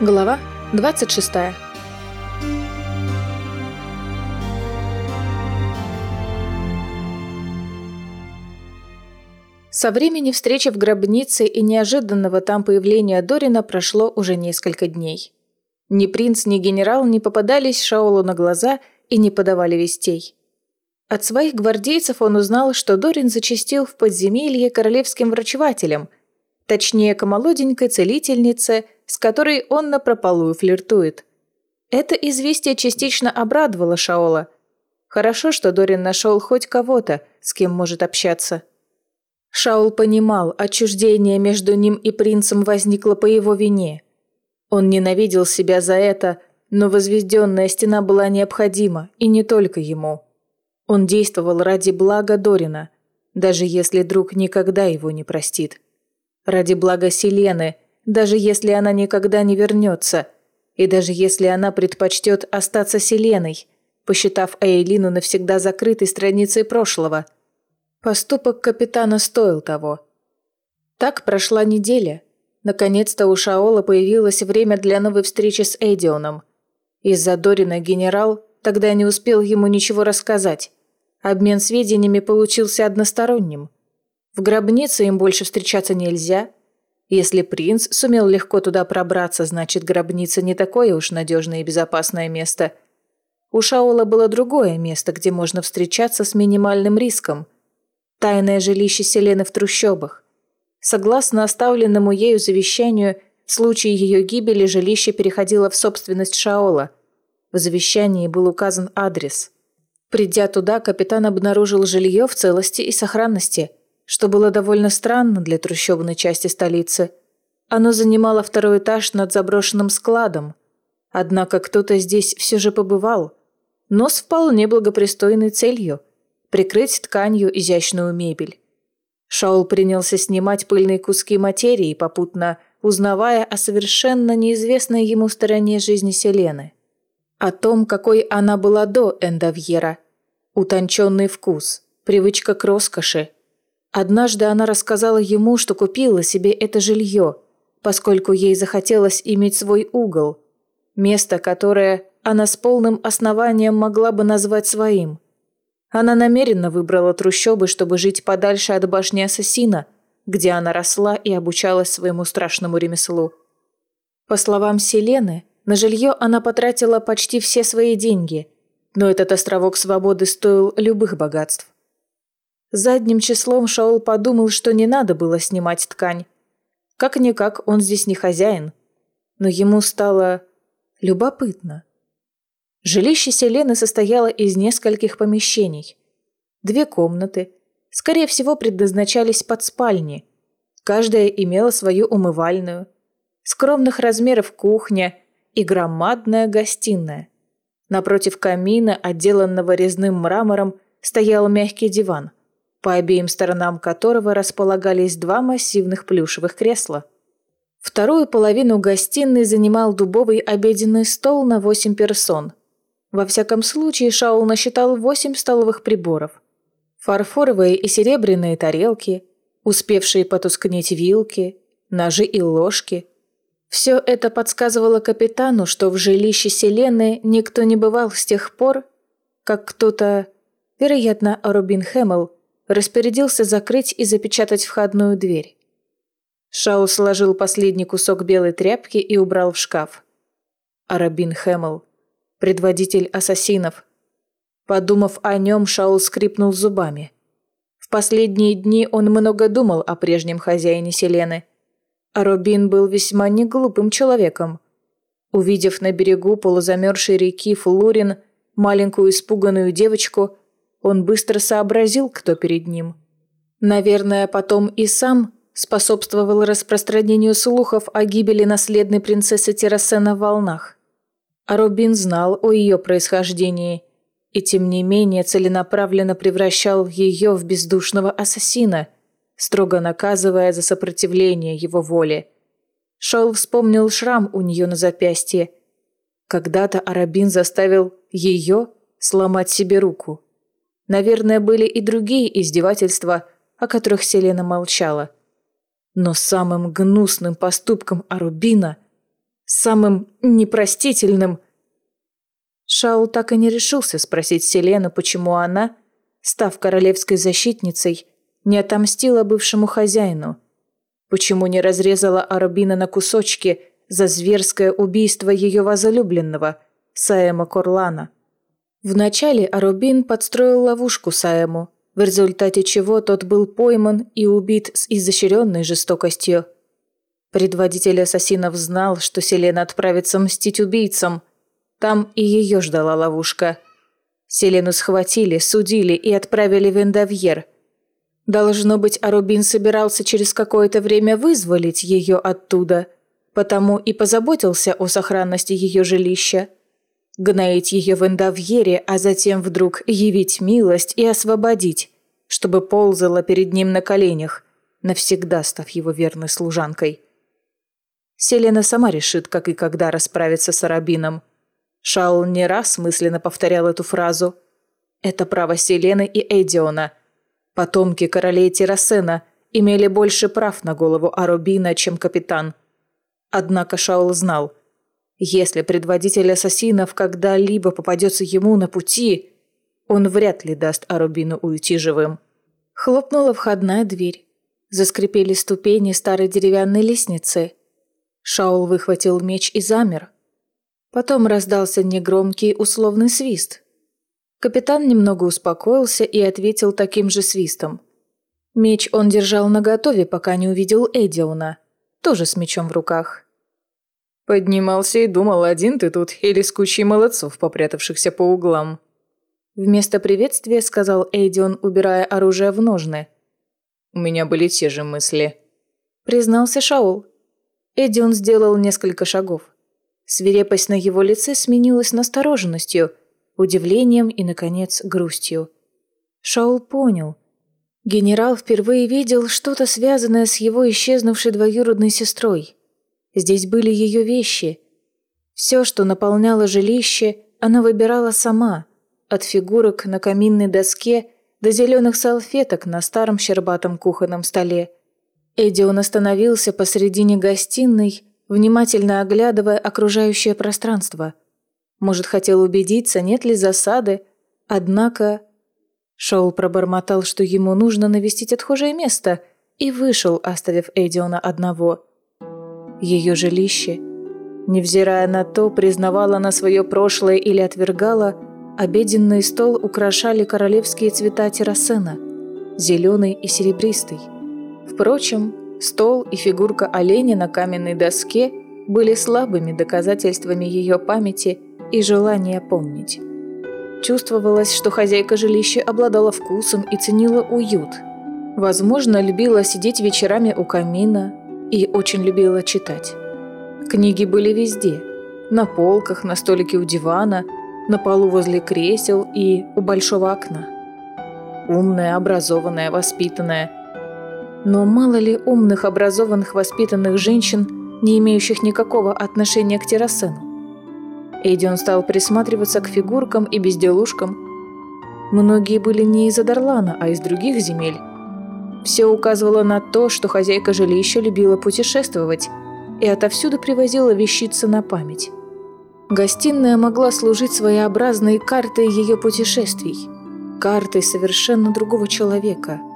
Глава 26 Со времени встречи в гробнице и неожиданного там появления Дорина прошло уже несколько дней. Ни принц, ни генерал не попадались Шаолу на глаза и не подавали вестей. От своих гвардейцев он узнал, что Дорин зачастил в подземелье королевским врачевателем, точнее, к молоденькой целительнице, с которой он напропалую флиртует. Это известие частично обрадовало Шаола. Хорошо, что Дорин нашел хоть кого-то, с кем может общаться. Шаул понимал, отчуждение между ним и принцем возникло по его вине. Он ненавидел себя за это, но возведенная стена была необходима, и не только ему. Он действовал ради блага Дорина, даже если друг никогда его не простит. Ради блага Селены, даже если она никогда не вернется, и даже если она предпочтет остаться Селеной, посчитав Эйлину навсегда закрытой страницей прошлого. Поступок капитана стоил того. Так прошла неделя. Наконец-то у Шаола появилось время для новой встречи с Эдионом. Из-за Дорина генерал тогда не успел ему ничего рассказать. Обмен сведениями получился односторонним. В гробнице им больше встречаться нельзя. Если принц сумел легко туда пробраться, значит, гробница не такое уж надежное и безопасное место. У Шаола было другое место, где можно встречаться с минимальным риском. Тайное жилище Селены в трущобах. Согласно оставленному ею завещанию, в случае ее гибели жилище переходило в собственность Шаола. В завещании был указан адрес – Придя туда, капитан обнаружил жилье в целости и сохранности, что было довольно странно для трущобной части столицы. Оно занимало второй этаж над заброшенным складом. Однако кто-то здесь все же побывал, но с вполне благопристойной целью – прикрыть тканью изящную мебель. Шаул принялся снимать пыльные куски материи, попутно узнавая о совершенно неизвестной ему стороне жизни Селены – о том, какой она была до Эндовьера. Утонченный вкус, привычка к роскоши. Однажды она рассказала ему, что купила себе это жилье, поскольку ей захотелось иметь свой угол. Место, которое она с полным основанием могла бы назвать своим. Она намеренно выбрала трущобы, чтобы жить подальше от башни Ассасина, где она росла и обучалась своему страшному ремеслу. По словам Селены, на жилье она потратила почти все свои деньги, но этот островок свободы стоил любых богатств. Задним числом Шаол подумал, что не надо было снимать ткань. Как-никак он здесь не хозяин. Но ему стало любопытно. Жилище Селены состояло из нескольких помещений. Две комнаты, скорее всего, предназначались под спальни. Каждая имела свою умывальную. Скромных размеров кухня – и громадная гостиная. Напротив камина, отделанного резным мрамором, стоял мягкий диван, по обеим сторонам которого располагались два массивных плюшевых кресла. Вторую половину гостиной занимал дубовый обеденный стол на восемь персон. Во всяком случае, Шаул насчитал восемь столовых приборов. Фарфоровые и серебряные тарелки, успевшие потускнеть вилки, ножи и ложки, все это подсказывало капитану, что в жилище Селены никто не бывал с тех пор, как кто-то, вероятно, Рубин Хэммел, распорядился закрыть и запечатать входную дверь. Шау сложил последний кусок белой тряпки и убрал в шкаф. Арабин Хэммел, предводитель ассасинов. Подумав о нем, Шаул скрипнул зубами. В последние дни он много думал о прежнем хозяине Селены – а Робин был весьма неглупым человеком. Увидев на берегу полузамерзшей реки Флурин маленькую испуганную девочку, он быстро сообразил, кто перед ним. Наверное, потом и сам способствовал распространению слухов о гибели наследной принцессы Террасена в волнах. А Робин знал о ее происхождении и, тем не менее, целенаправленно превращал ее в бездушного ассасина – строго наказывая за сопротивление его воле. Шоу вспомнил шрам у нее на запястье. Когда-то Арабин заставил ее сломать себе руку. Наверное, были и другие издевательства, о которых Селена молчала. Но самым гнусным поступком Арубина самым непростительным. Шаул так и не решился спросить Селену, почему она, став королевской защитницей, не отомстила бывшему хозяину, почему не разрезала Арубина на кусочки за зверское убийство ее возлюбленного, Саэма Корлана. Вначале Арубин подстроил ловушку Саэму, в результате чего тот был пойман и убит с изощренной жестокостью – Предводитель ассасинов знал, что Селена отправится мстить убийцам. Там и ее ждала ловушка. Селену схватили, судили и отправили в Эндовьер. Должно быть, Арубин собирался через какое-то время вызволить ее оттуда, потому и позаботился о сохранности ее жилища. Гноить ее в Эндовьере, а затем вдруг явить милость и освободить, чтобы ползала перед ним на коленях, навсегда став его верной служанкой. Селена сама решит, как и когда расправиться с Арабином. Шаул не раз мысленно повторял эту фразу. Это право Селены и Эдиона. Потомки королей Террасена имели больше прав на голову Арубина, чем капитан. Однако Шаул знал, если предводитель ассасинов когда-либо попадется ему на пути, он вряд ли даст Арубину уйти живым. Хлопнула входная дверь. Заскрипели ступени старой деревянной лестницы – Шаул выхватил меч и замер. Потом раздался негромкий условный свист. Капитан немного успокоился и ответил таким же свистом. Меч он держал наготове, пока не увидел Эдиона, тоже с мечом в руках. Поднимался и думал, один ты тут или с кучей молодцов, попрятавшихся по углам. Вместо приветствия сказал Эдион, убирая оружие в ножны. «У меня были те же мысли», — признался Шаул. Эдион сделал несколько шагов. Свирепость на его лице сменилась настороженностью, удивлением и, наконец, грустью. Шаул понял. Генерал впервые видел что-то связанное с его исчезнувшей двоюродной сестрой. Здесь были ее вещи. Все, что наполняло жилище, она выбирала сама, от фигурок на каминной доске до зеленых салфеток на старом щербатом кухонном столе – Эдион остановился посредине гостиной, внимательно оглядывая окружающее пространство. Может, хотел убедиться, нет ли засады, однако... Шоул пробормотал, что ему нужно навестить отхожее место, и вышел, оставив Эдиона одного. Ее жилище, невзирая на то, признавала она свое прошлое или отвергала, обеденный стол украшали королевские цвета террасена, зеленый и серебристый. Впрочем, стол и фигурка оленя на каменной доске были слабыми доказательствами ее памяти и желания помнить. Чувствовалось, что хозяйка жилища обладала вкусом и ценила уют. Возможно, любила сидеть вечерами у камина и очень любила читать. Книги были везде – на полках, на столике у дивана, на полу возле кресел и у большого окна. Умная, образованная, воспитанная – но мало ли умных, образованных, воспитанных женщин, не имеющих никакого отношения к террасену. Эдион стал присматриваться к фигуркам и безделушкам. Многие были не из Адарлана, а из других земель. Все указывало на то, что хозяйка жилища любила путешествовать и отовсюду привозила вещицы на память. Гостиная могла служить своеобразной картой ее путешествий, картой совершенно другого человека –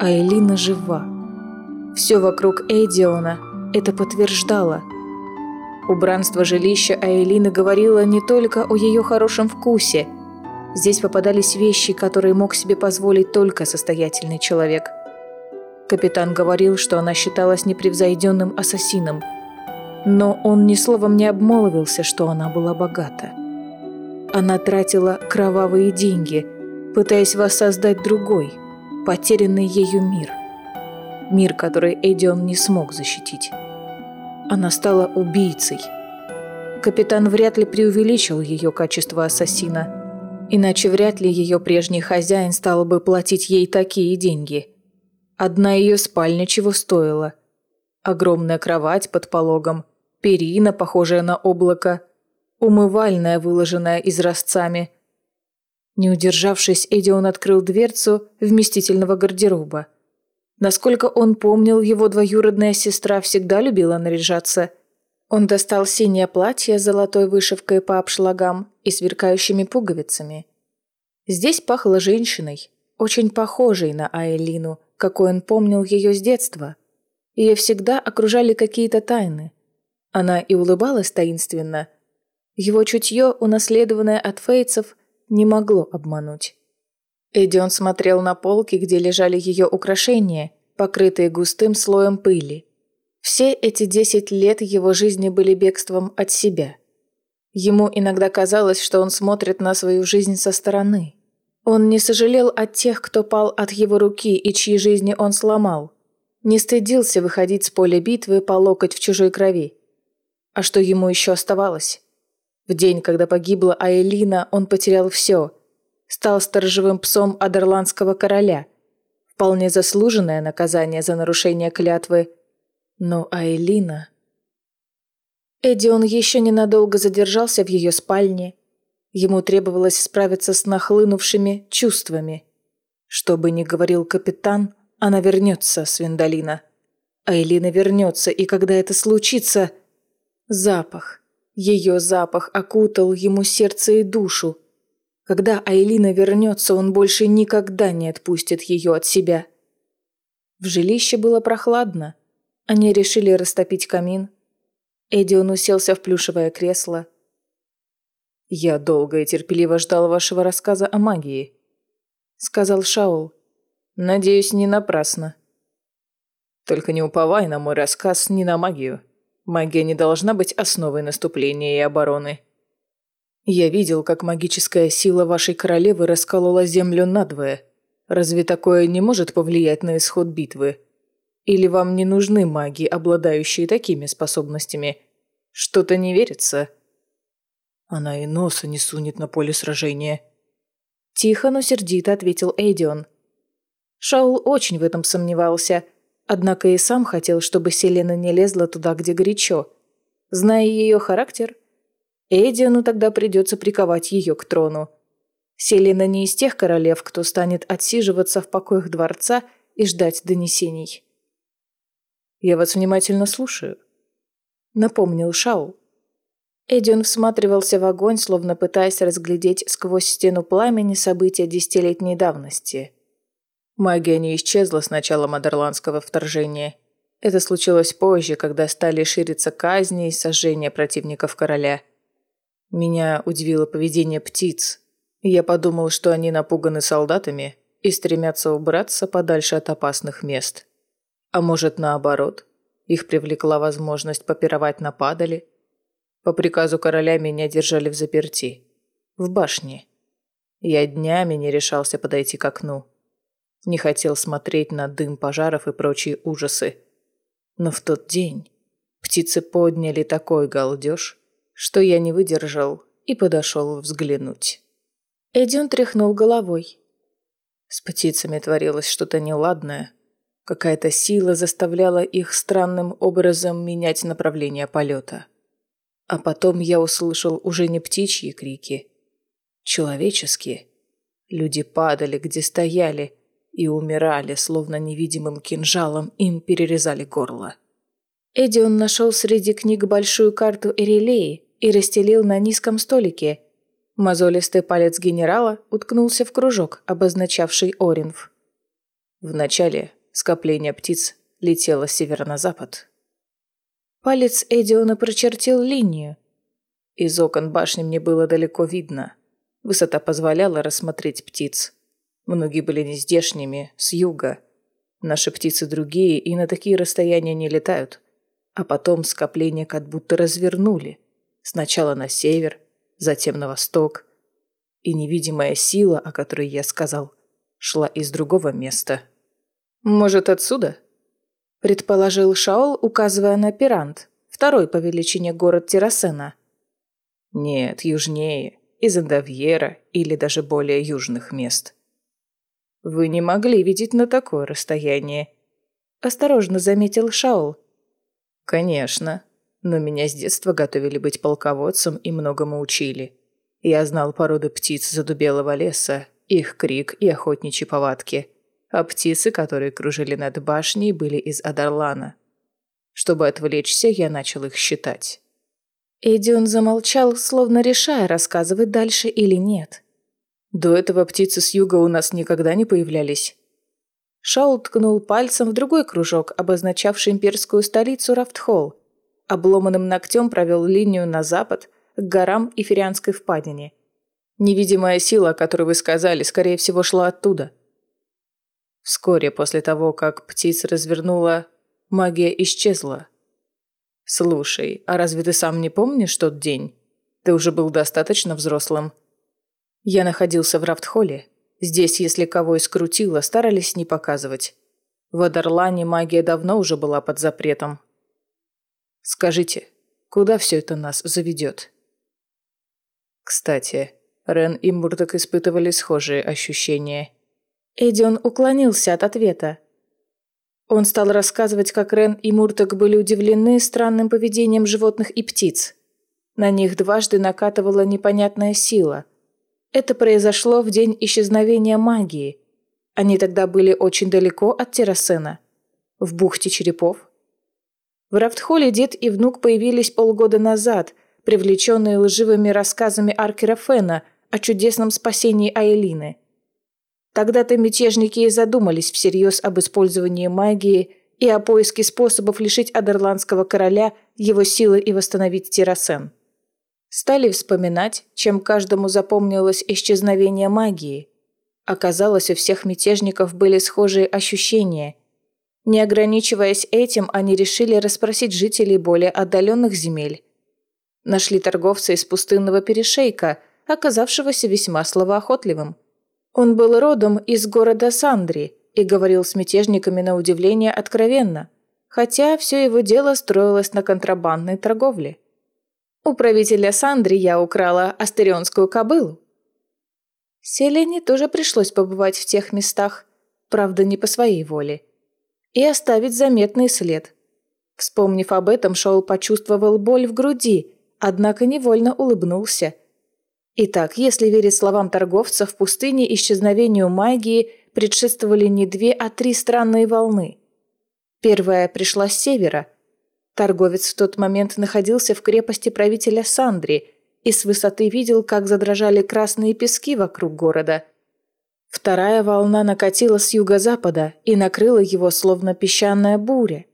а Элина жива. Все вокруг Эдиона это подтверждало. Убранство жилища Аэлины говорило не только о ее хорошем вкусе. Здесь попадались вещи, которые мог себе позволить только состоятельный человек. Капитан говорил, что она считалась непревзойденным ассасином. Но он ни словом не обмолвился, что она была богата. Она тратила кровавые деньги, пытаясь воссоздать другой – потерянный ею мир. Мир, который Эдион не смог защитить. Она стала убийцей. Капитан вряд ли преувеличил ее качество ассасина, иначе вряд ли ее прежний хозяин стал бы платить ей такие деньги. Одна ее спальня чего стоила. Огромная кровать под пологом, перина, похожая на облако, умывальная, выложенная изразцами – не удержавшись, Эдион открыл дверцу вместительного гардероба. Насколько он помнил, его двоюродная сестра всегда любила наряжаться. Он достал синее платье с золотой вышивкой по обшлагам и сверкающими пуговицами. Здесь пахло женщиной, очень похожей на Айлину, какой он помнил ее с детства. Ее всегда окружали какие-то тайны. Она и улыбалась таинственно. Его чутье, унаследованное от фейцев, не могло обмануть. Эдион смотрел на полки, где лежали ее украшения, покрытые густым слоем пыли. Все эти десять лет его жизни были бегством от себя. Ему иногда казалось, что он смотрит на свою жизнь со стороны. Он не сожалел о тех, кто пал от его руки и чьи жизни он сломал. Не стыдился выходить с поля битвы по локоть в чужой крови. А что ему еще оставалось? В день, когда погибла Айлина, он потерял все. Стал сторожевым псом Адерландского короля. Вполне заслуженное наказание за нарушение клятвы. Но Айлина... Эдион еще ненадолго задержался в ее спальне, Ему требовалось справиться с нахлынувшими чувствами. Что бы ни говорил капитан, она вернется с Виндалина. А Элина вернется, и когда это случится... Запах. Ее запах окутал ему сердце и душу. Когда Айлина вернется, он больше никогда не отпустит ее от себя. В жилище было прохладно. Они решили растопить камин. Эдион уселся в плюшевое кресло – «Я долго и терпеливо ждал вашего рассказа о магии», — сказал Шаул. «Надеюсь, не напрасно». «Только не уповай на мой рассказ ни на магию. Магия не должна быть основой наступления и обороны. Я видел, как магическая сила вашей королевы расколола землю надвое. Разве такое не может повлиять на исход битвы? Или вам не нужны маги, обладающие такими способностями? Что-то не верится». Она и носа не сунет на поле сражения. Тихо, но сердито ответил Эйдион. Шаул очень в этом сомневался, однако и сам хотел, чтобы Селена не лезла туда, где горячо. Зная ее характер, Эйдиону тогда придется приковать ее к трону. Селена не из тех королев, кто станет отсиживаться в покоях дворца и ждать донесений. «Я вас внимательно слушаю», — напомнил Шаул. Эдион всматривался в огонь, словно пытаясь разглядеть сквозь стену пламени события десятилетней давности. Магия не исчезла с начала мадерландского вторжения. Это случилось позже, когда стали шириться казни и сожжения противников короля. Меня удивило поведение птиц. Я подумал, что они напуганы солдатами и стремятся убраться подальше от опасных мест. А может, наоборот, их привлекла возможность попировать на падали – по приказу короля меня держали в заперти. В башне. Я днями не решался подойти к окну. Не хотел смотреть на дым пожаров и прочие ужасы. Но в тот день птицы подняли такой галдеж, что я не выдержал и подошел взглянуть. Эдион тряхнул головой. С птицами творилось что-то неладное. Какая-то сила заставляла их странным образом менять направление полета. А потом я услышал уже не птичьи крики. Человеческие. Люди падали, где стояли, и умирали, словно невидимым кинжалом им перерезали горло. Эдион нашел среди книг большую карту Эрилеи и расстелил на низком столике. Мозолистый палец генерала уткнулся в кружок, обозначавший Оринф. Вначале скопление птиц летело с севера на запад, Палец Эдиона прочертил линию. Из окон башни мне было далеко видно. Высота позволяла рассмотреть птиц. Многие были нездешними, с юга. Наши птицы другие и на такие расстояния не летают. А потом скопление как будто развернули. Сначала на север, затем на восток. И невидимая сила, о которой я сказал, шла из другого места. «Может, отсюда?» предположил Шаол, указывая на Пирант, второй по величине город Террасена. Нет, южнее, из Индавьера или даже более южных мест. Вы не могли видеть на такое расстояние. Осторожно заметил Шаол. Конечно, но меня с детства готовили быть полководцем и многому учили. Я знал породы птиц задубелого леса, их крик и охотничьи повадки – а птицы, которые кружили над башней, были из Адарлана. Чтобы отвлечься, я начал их считать. Эдион замолчал, словно решая, рассказывать дальше или нет. До этого птицы с юга у нас никогда не появлялись. Шаул ткнул пальцем в другой кружок, обозначавший имперскую столицу Рафтхолл. Обломанным ногтем провел линию на запад, к горам и Ферианской впадине. Невидимая сила, о которой вы сказали, скорее всего, шла оттуда. Вскоре после того, как птиц развернула, магия исчезла. Слушай, а разве ты сам не помнишь тот день? Ты уже был достаточно взрослым. Я находился в Рафтхолле. Здесь, если кого и скрутило, старались не показывать. В Адерлане магия давно уже была под запретом. Скажите, куда все это нас заведет? Кстати, Рен и Мурдок испытывали схожие ощущения. Эдион уклонился от ответа. Он стал рассказывать, как Рен и Мурток были удивлены странным поведением животных и птиц. На них дважды накатывала непонятная сила. Это произошло в день исчезновения магии. Они тогда были очень далеко от Террасена. В бухте черепов. В Рафтхолле дед и внук появились полгода назад, привлеченные лживыми рассказами Аркера Фена о чудесном спасении Айлины – Тогда-то мятежники и задумались всерьез об использовании магии и о поиске способов лишить Адерландского короля его силы и восстановить Террасен. Стали вспоминать, чем каждому запомнилось исчезновение магии. Оказалось, у всех мятежников были схожие ощущения. Не ограничиваясь этим, они решили расспросить жителей более отдаленных земель. Нашли торговца из пустынного перешейка, оказавшегося весьма словоохотливым – он был родом из города Сандри и говорил с мятежниками на удивление откровенно, хотя все его дело строилось на контрабандной торговле. У правителя Сандри я украла астерионскую кобылу. Селене тоже пришлось побывать в тех местах, правда, не по своей воле, и оставить заметный след. Вспомнив об этом, Шоул почувствовал боль в груди, однако невольно улыбнулся – Итак, если верить словам торговца, в пустыне исчезновению магии предшествовали не две, а три странные волны. Первая пришла с севера. Торговец в тот момент находился в крепости правителя Сандри и с высоты видел, как задрожали красные пески вокруг города. Вторая волна накатила с юго-запада и накрыла его, словно песчаная буря.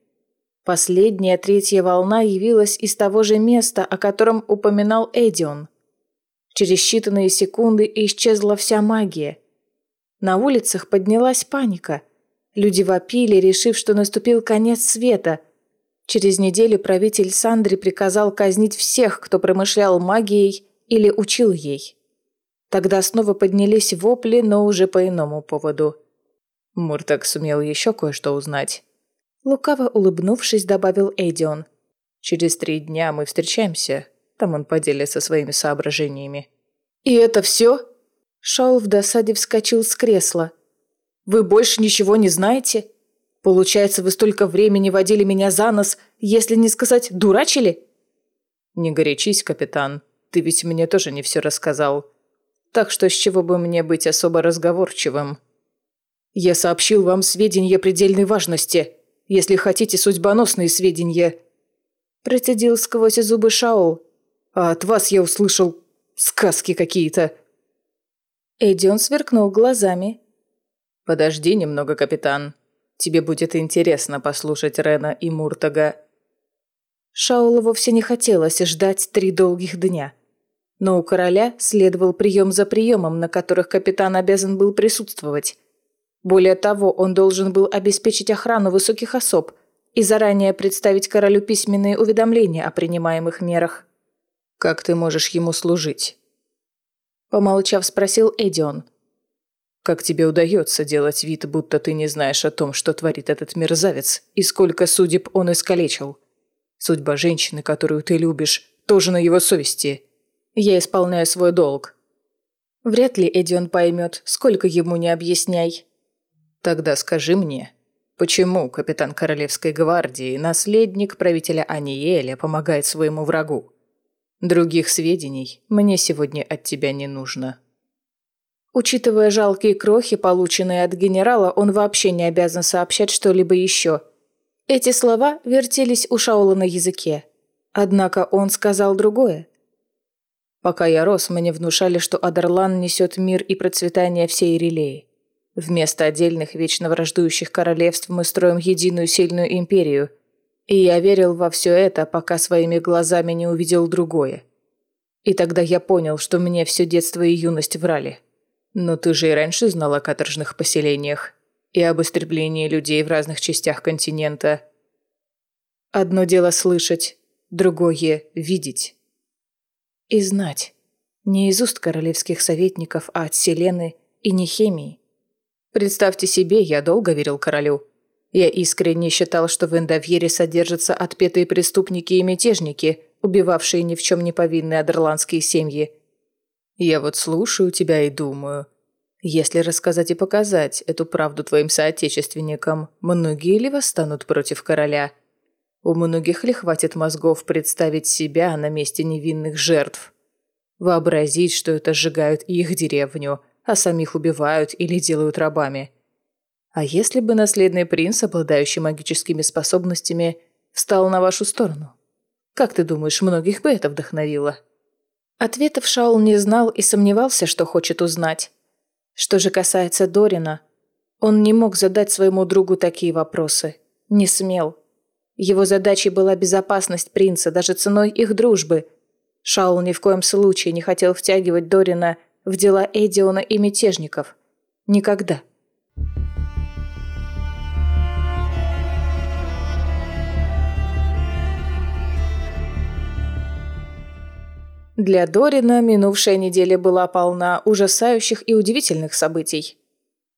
Последняя, третья волна явилась из того же места, о котором упоминал Эдион – Через считанные секунды исчезла вся магия. На улицах поднялась паника. Люди вопили, решив, что наступил конец света. Через неделю правитель Сандри приказал казнить всех, кто промышлял магией или учил ей. Тогда снова поднялись вопли, но уже по иному поводу. Муртак сумел еще кое-что узнать. Лукаво улыбнувшись, добавил Эдион. «Через три дня мы встречаемся. Там он поделится своими соображениями. «И это все?» Шаул в досаде вскочил с кресла. «Вы больше ничего не знаете? Получается, вы столько времени водили меня за нос, если не сказать дурачили?» «Не горячись, капитан. Ты ведь мне тоже не все рассказал. Так что с чего бы мне быть особо разговорчивым?» «Я сообщил вам сведения предельной важности, если хотите судьбоносные сведения», процедил сквозь зубы Шаул. А от вас я услышал сказки какие-то». Эдион сверкнул глазами. «Подожди немного, капитан. Тебе будет интересно послушать Рена и Муртага». Шаулу вовсе не хотелось ждать три долгих дня. Но у короля следовал прием за приемом, на которых капитан обязан был присутствовать. Более того, он должен был обеспечить охрану высоких особ и заранее представить королю письменные уведомления о принимаемых мерах. Как ты можешь ему служить?» Помолчав, спросил Эдион. «Как тебе удается делать вид, будто ты не знаешь о том, что творит этот мерзавец, и сколько судеб он искалечил? Судьба женщины, которую ты любишь, тоже на его совести. Я исполняю свой долг». Вряд ли Эдион поймет, сколько ему не объясняй. «Тогда скажи мне, почему капитан Королевской гвардии, наследник правителя Аниеля, помогает своему врагу?» Других сведений мне сегодня от тебя не нужно. Учитывая жалкие крохи, полученные от генерала, он вообще не обязан сообщать что-либо еще. Эти слова вертелись у Шаула на языке. Однако он сказал другое. Пока я рос, мне внушали, что Адерлан несет мир и процветание всей Релеи. Вместо отдельных вечно враждующих королевств мы строим единую сильную империю. И я верил во все это, пока своими глазами не увидел другое. И тогда я понял, что мне все детство и юность врали. Но ты же и раньше знал о каторжных поселениях и об истреблении людей в разных частях континента. Одно дело слышать, другое – видеть и знать. Не из уст королевских советников, а от Селены и Нехемии. Представьте себе, я долго верил королю. Я искренне считал, что в Эндовьере содержатся отпетые преступники и мятежники, убивавшие ни в чем не повинные адерландские семьи. Я вот слушаю тебя и думаю, если рассказать и показать эту правду твоим соотечественникам, многие ли восстанут против короля – у многих ли хватит мозгов представить себя на месте невинных жертв? Вообразить, что это сжигают их деревню, а самих убивают или делают рабами. А если бы наследный принц, обладающий магическими способностями, встал на вашу сторону? Как ты думаешь, многих бы это вдохновило? Ответов Шаул не знал и сомневался, что хочет узнать. Что же касается Дорина, он не мог задать своему другу такие вопросы. Не смел. Его задачей была безопасность принца, даже ценой их дружбы. Шаул ни в коем случае не хотел втягивать Дорина в дела Эдиона и мятежников. Никогда. Для Дорина минувшая неделя была полна ужасающих и удивительных событий.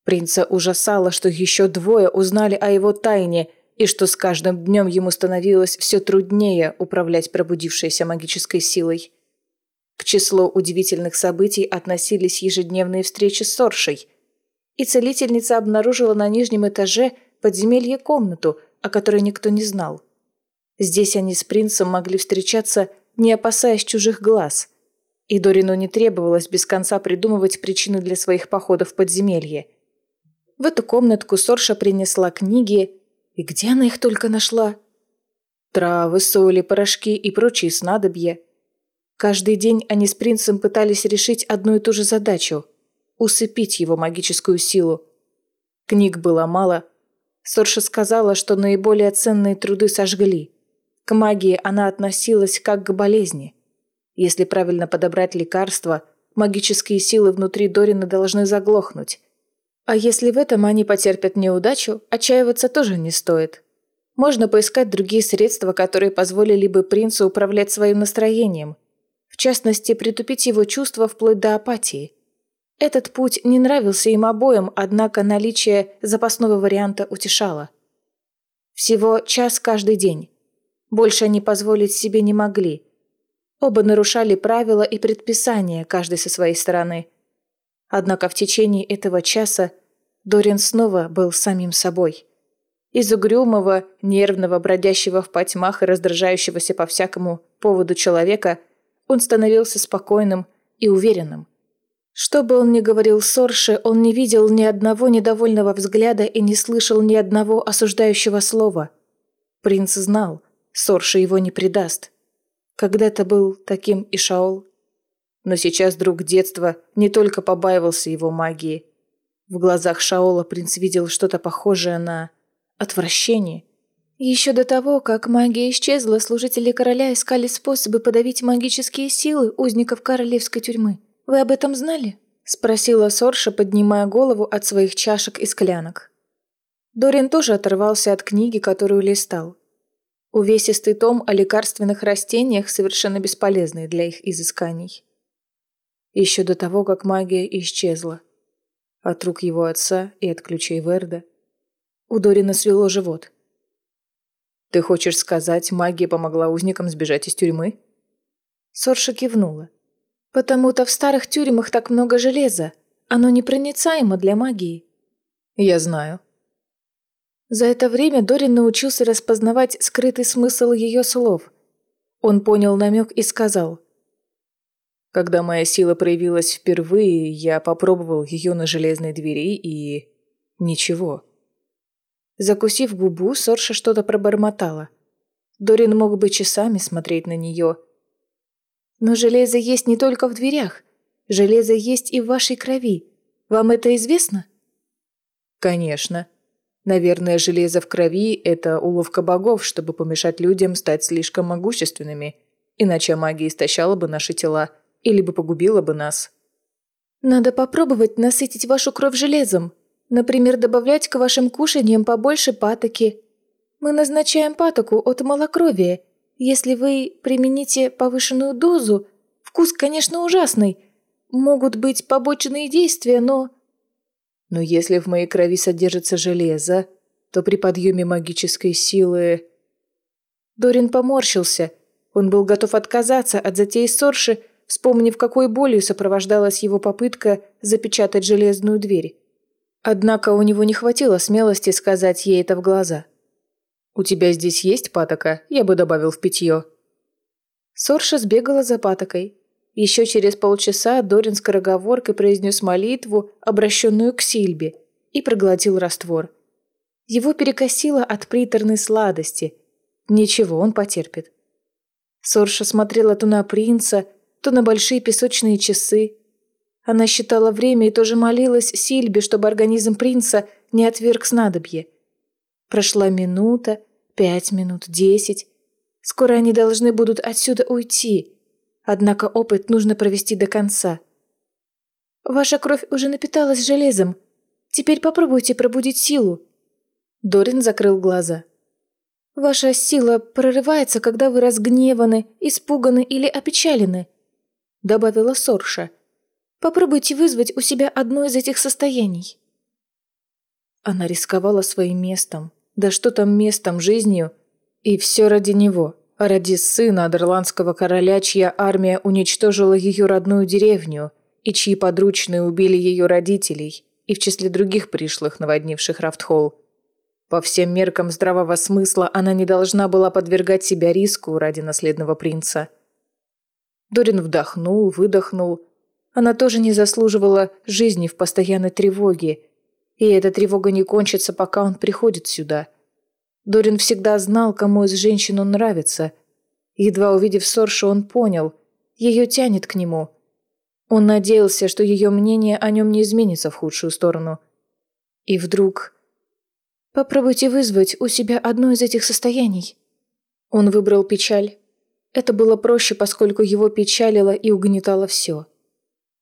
Принца ужасало, что еще двое узнали о его тайне и что с каждым днем ему становилось все труднее управлять пробудившейся магической силой. К числу удивительных событий относились ежедневные встречи с Соршей, и целительница обнаружила на нижнем этаже подземелье комнату, о которой никто не знал. Здесь они с принцем могли встречаться, не опасаясь чужих глаз, и Дорину не требовалось без конца придумывать причины для своих походов в подземелье. В эту комнатку Сорша принесла книги, и где она их только нашла? Травы, соли, порошки и прочие снадобья. Каждый день они с принцем пытались решить одну и ту же задачу – усыпить его магическую силу. Книг было мало. Сорша сказала, что наиболее ценные труды сожгли. К магии она относилась как к болезни. Если правильно подобрать лекарства, магические силы внутри Дорина должны заглохнуть, а если в этом они потерпят неудачу, отчаиваться тоже не стоит. Можно поискать другие средства, которые позволили бы принцу управлять своим настроением. В частности, притупить его чувства вплоть до апатии. Этот путь не нравился им обоим, однако наличие запасного варианта утешало. Всего час каждый день. Больше они позволить себе не могли. Оба нарушали правила и предписания, каждый со своей стороны – Однако в течение этого часа Дорин снова был самим собой. Из угрюмого, нервного, бродящего в потьмах и раздражающегося по всякому поводу человека он становился спокойным и уверенным. Что бы он ни говорил Сорше, он не видел ни одного недовольного взгляда и не слышал ни одного осуждающего слова. Принц знал, Сорше его не предаст. Когда-то был таким и Шаол. Но сейчас друг детства не только побаивался его магии. В глазах Шаола принц видел что-то похожее на отвращение. Еще до того, как магия исчезла, служители короля искали способы подавить магические силы узников королевской тюрьмы. Вы об этом знали? Спросила Сорша, поднимая голову от своих чашек и склянок. Дорин тоже оторвался от книги, которую листал. Увесистый том о лекарственных растениях, совершенно бесполезный для их изысканий еще до того, как магия исчезла. От рук его отца и от ключей Верда. У Дорина свело живот. «Ты хочешь сказать, магия помогла узникам сбежать из тюрьмы?» Сорша кивнула. «Потому-то в старых тюрьмах так много железа. Оно непроницаемо для магии». «Я знаю». За это время Дорин научился распознавать скрытый смысл ее слов. Он понял намек и сказал – когда моя сила проявилась впервые, я попробовал ее на железной двери и... ничего. Закусив губу, Сорша что-то пробормотала. Дорин мог бы часами смотреть на нее. Но железо есть не только в дверях. Железо есть и в вашей крови. Вам это известно? Конечно. Наверное, железо в крови – это уловка богов, чтобы помешать людям стать слишком могущественными. Иначе магия истощала бы наши тела или бы погубила бы нас. Надо попробовать насытить вашу кровь железом. Например, добавлять к вашим кушаньям побольше патоки. Мы назначаем патоку от малокровия. Если вы примените повышенную дозу, вкус, конечно, ужасный. Могут быть побочные действия, но... Но если в моей крови содержится железо, то при подъеме магической силы... Дорин поморщился. Он был готов отказаться от затеи Сорши, вспомнив, какой болью сопровождалась его попытка запечатать железную дверь. Однако у него не хватило смелости сказать ей это в глаза. «У тебя здесь есть патока? Я бы добавил в питье». Сорша сбегала за патокой. Еще через полчаса Дорин скороговоркой произнес молитву, обращенную к Сильбе, и проглотил раствор. Его перекосило от приторной сладости. Ничего, он потерпит. Сорша смотрела то на принца, то на большие песочные часы. Она считала время и тоже молилась Сильбе, чтобы организм принца не отверг снадобье. Прошла минута, пять минут, десять. Скоро они должны будут отсюда уйти. Однако опыт нужно провести до конца. Ваша кровь уже напиталась железом. Теперь попробуйте пробудить силу. Дорин закрыл глаза. Ваша сила прорывается, когда вы разгневаны, испуганы или опечалены добавила Сорша. «Попробуйте вызвать у себя одно из этих состояний». Она рисковала своим местом, да что там местом, жизнью, и все ради него, ради сына Адерландского короля, чья армия уничтожила ее родную деревню, и чьи подручные убили ее родителей, и в числе других пришлых, наводнивших Рафтхолл. По всем меркам здравого смысла она не должна была подвергать себя риску ради наследного принца – Дорин вдохнул, выдохнул. Она тоже не заслуживала жизни в постоянной тревоге. И эта тревога не кончится, пока он приходит сюда. Дорин всегда знал, кому из женщин он нравится. Едва увидев Соршу, он понял. Ее тянет к нему. Он надеялся, что ее мнение о нем не изменится в худшую сторону. И вдруг... Попробуйте вызвать у себя одно из этих состояний. Он выбрал печаль. Это было проще, поскольку его печалило и угнетало все.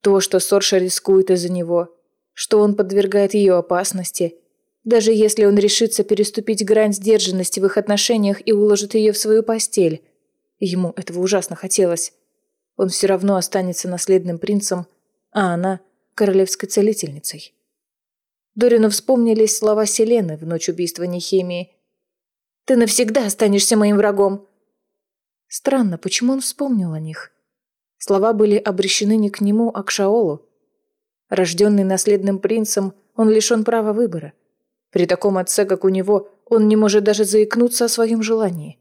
То, что Сорша рискует из-за него, что он подвергает ее опасности, даже если он решится переступить грань сдержанности в их отношениях и уложит ее в свою постель. Ему этого ужасно хотелось. Он все равно останется наследным принцем, а она – королевской целительницей. Дорину вспомнились слова Селены в ночь убийства Нехемии. «Ты навсегда останешься моим врагом. Странно, почему он вспомнил о них? Слова были обращены не к нему, а к Шаолу. Рожденный наследным принцем, он лишен права выбора. При таком отце, как у него, он не может даже заикнуться о своем желании.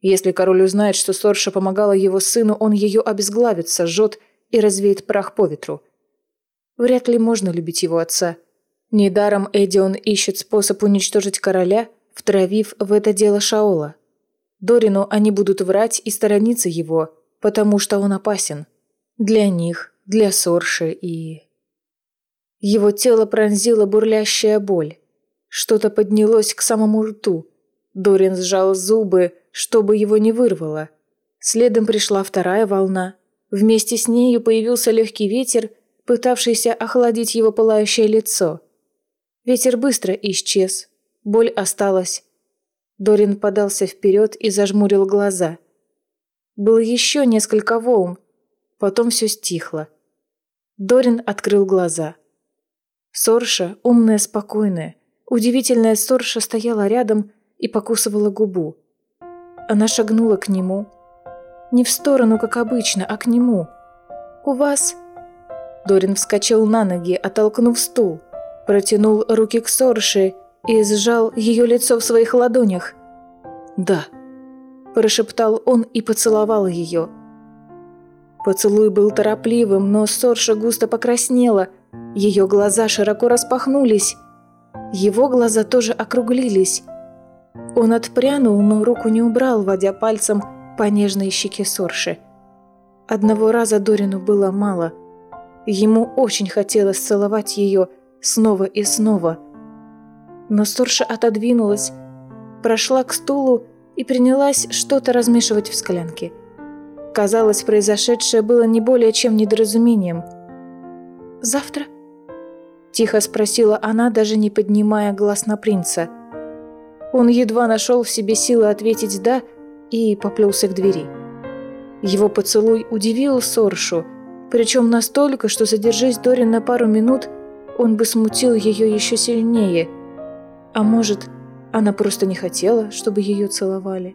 Если король узнает, что Сорша помогала его сыну, он ее обезглавит, сожжет и развеет прах по ветру. Вряд ли можно любить его отца. Недаром Эдион ищет способ уничтожить короля, втравив в это дело Шаола. Дорину они будут врать и сторониться его, потому что он опасен. Для них, для Сорши и... Его тело пронзила бурлящая боль. Что-то поднялось к самому рту. Дорин сжал зубы, чтобы его не вырвало. Следом пришла вторая волна. Вместе с нею появился легкий ветер, пытавшийся охладить его пылающее лицо. Ветер быстро исчез. Боль осталась, Дорин подался вперед и зажмурил глаза. Было еще несколько волн, потом все стихло. Дорин открыл глаза. Сорша, умная, спокойная, удивительная Сорша стояла рядом и покусывала губу. Она шагнула к нему. Не в сторону, как обычно, а к нему. «У вас...» Дорин вскочил на ноги, оттолкнув стул, протянул руки к Сорше и сжал ее лицо в своих ладонях. «Да», – прошептал он и поцеловал ее. Поцелуй был торопливым, но Сорша густо покраснела, ее глаза широко распахнулись. Его глаза тоже округлились. Он отпрянул, но руку не убрал, водя пальцем по нежной щеке Сорши. Одного раза Дорину было мало. Ему очень хотелось целовать ее снова и снова. Но Сорша отодвинулась, прошла к стулу и принялась что-то размешивать в склянке. Казалось, произошедшее было не более чем недоразумением. «Завтра?» – тихо спросила она, даже не поднимая глаз на принца. Он едва нашел в себе силы ответить «да» и поплелся к двери. Его поцелуй удивил Соршу, причем настолько, что, задержись Дорин на пару минут, он бы смутил ее еще сильнее. А может, она просто не хотела, чтобы ее целовали.